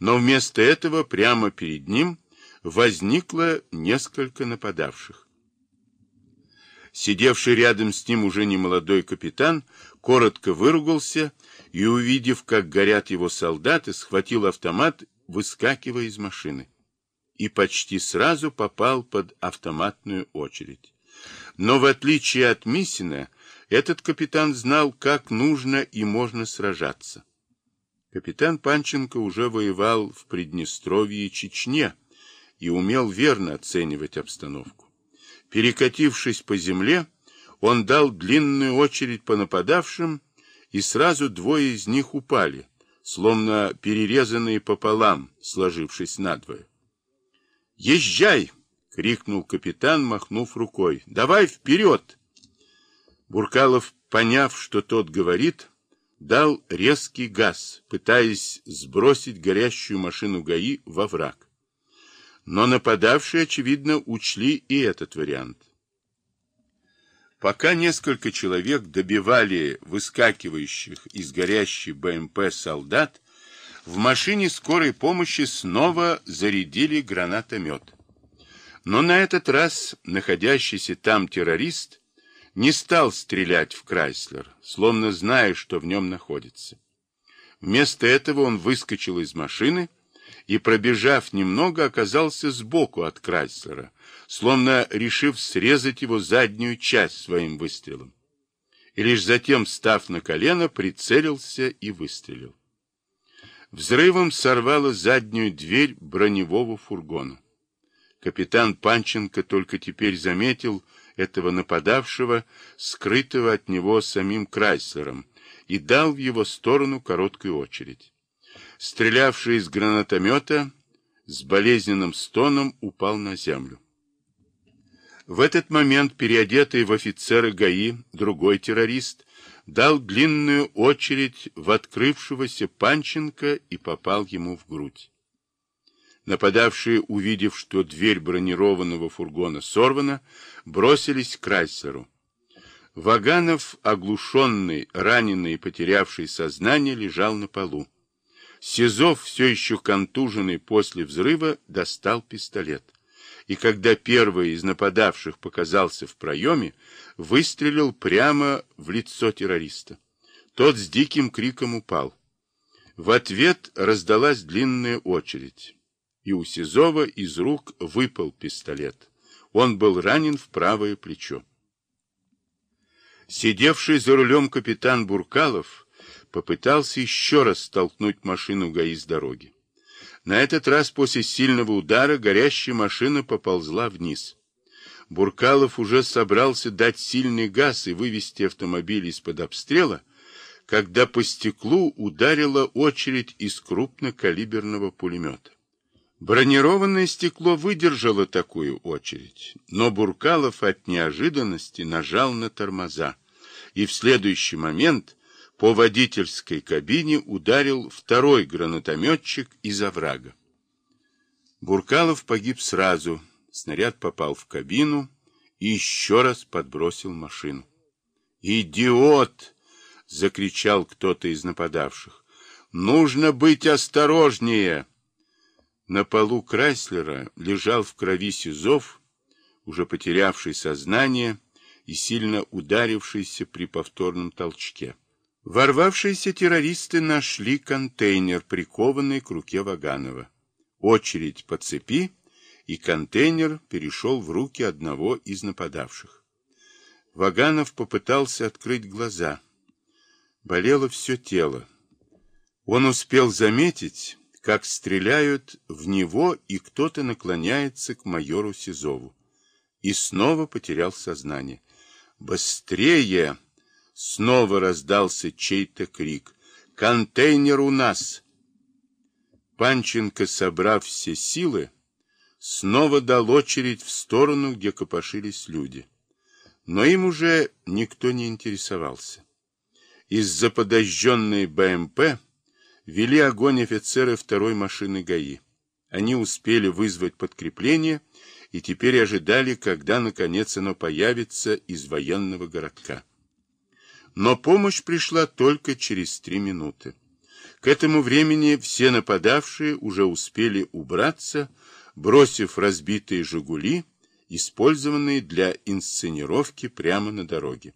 но вместо этого прямо перед ним возникло несколько нападавших. Сидевший рядом с ним уже немолодой капитан коротко выругался и, увидев, как горят его солдаты, схватил автомат, выскакивая из машины. И почти сразу попал под автоматную очередь. Но в отличие от Миссина, этот капитан знал, как нужно и можно сражаться. Капитан Панченко уже воевал в Приднестровье и Чечне и умел верно оценивать обстановку. Перекатившись по земле, он дал длинную очередь по нападавшим, и сразу двое из них упали, словно перерезанные пополам, сложившись надвое. «Езжай!» — крикнул капитан, махнув рукой. «Давай вперед!» Буркалов, поняв, что тот говорит, дал резкий газ, пытаясь сбросить горящую машину ГАИ во враг. Но нападавшие, очевидно, учли и этот вариант. Пока несколько человек добивали выскакивающих из горящей БМП солдат, в машине скорой помощи снова зарядили гранатомет. Но на этот раз находящийся там террорист не стал стрелять в Крайслер, словно зная, что в нем находится. Вместо этого он выскочил из машины и, пробежав немного, оказался сбоку от Крайслера, словно решив срезать его заднюю часть своим выстрелом. И лишь затем, став на колено, прицелился и выстрелил. Взрывом сорвало заднюю дверь броневого фургона. Капитан Панченко только теперь заметил, этого нападавшего, скрытого от него самим Крайслером, и дал в его сторону короткую очередь. Стрелявший из гранатомета с болезненным стоном упал на землю. В этот момент переодетый в офицера ГАИ другой террорист дал длинную очередь в открывшегося Панченко и попал ему в грудь. Нападавшие, увидев, что дверь бронированного фургона сорвана, бросились к Крайсеру. Ваганов, оглушенный, раненый и потерявший сознание, лежал на полу. Сизов, все еще контуженный после взрыва, достал пистолет. И когда первый из нападавших показался в проеме, выстрелил прямо в лицо террориста. Тот с диким криком упал. В ответ раздалась длинная очередь и у Сизова из рук выпал пистолет. Он был ранен в правое плечо. Сидевший за рулем капитан Буркалов попытался еще раз столкнуть машину ГАИ с дороги. На этот раз после сильного удара горящая машина поползла вниз. Буркалов уже собрался дать сильный газ и вывести автомобиль из-под обстрела, когда по стеклу ударила очередь из крупнокалиберного пулемета. Бронированное стекло выдержало такую очередь, но Буркалов от неожиданности нажал на тормоза, и в следующий момент по водительской кабине ударил второй гранатометчик из оврага. Буркалов погиб сразу, снаряд попал в кабину и еще раз подбросил машину. «Идиот!» — закричал кто-то из нападавших. «Нужно быть осторожнее!» На полу Крайслера лежал в крови Сизов, уже потерявший сознание и сильно ударившийся при повторном толчке. Ворвавшиеся террористы нашли контейнер, прикованный к руке Ваганова. Очередь по цепи, и контейнер перешел в руки одного из нападавших. Ваганов попытался открыть глаза. Болело все тело. Он успел заметить, как стреляют в него, и кто-то наклоняется к майору Сизову. И снова потерял сознание. «Быстрее!» — снова раздался чей-то крик. «Контейнер у нас!» Панченко, собрав все силы, снова дал очередь в сторону, где копошились люди. Но им уже никто не интересовался. Из-за подожженной БМП вели огонь офицеры второй машины ГАИ. Они успели вызвать подкрепление и теперь ожидали, когда, наконец, оно появится из военного городка. Но помощь пришла только через три минуты. К этому времени все нападавшие уже успели убраться, бросив разбитые «Жигули», использованные для инсценировки прямо на дороге.